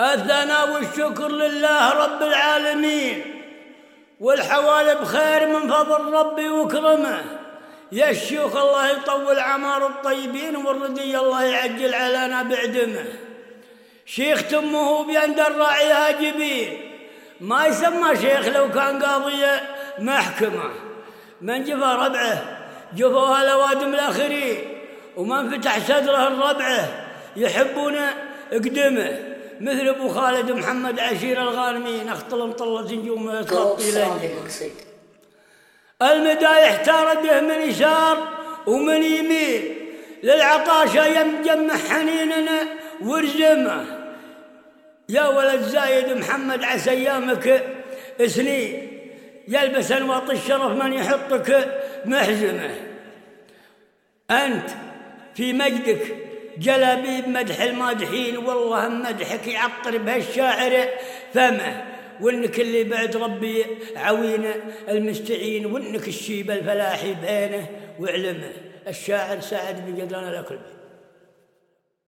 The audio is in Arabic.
الثناء والشكر لله رب العالمين والحوالي بخير من فضل ربي وكرمه. يا الشيوخ الله يطول عمار الطيبين والردي الله يعجل علينا بعدمه. شيخ تمه بيند الراعي هاجبين ما يسمى شيخ لو كان قاضية محكمة. من جفا ربعه جفوها الأوادم الآخرين. ومن فتح صدره الربعه يحبون اقدمه. مثل أبو خالد محمد عشير الغانمين اختل مطلة نجوم المدايح تارد به من يسار ومن يمين. للعطاشة يمجمع حنيننا ورزمه. يا ولد زايد محمد عسى أيامك سنين يلبس أنواط الشرف من يحطك محزمه. أنت في مجدك جلابيب مدح المادحين والله مدحك يعطر بهالشاعر. فمه وإنك اللي بعد ربي عوينه المستعين وإنك الشيب الفلاحي بينه وعلمه الشاعر سعد بن جدران الاكلبي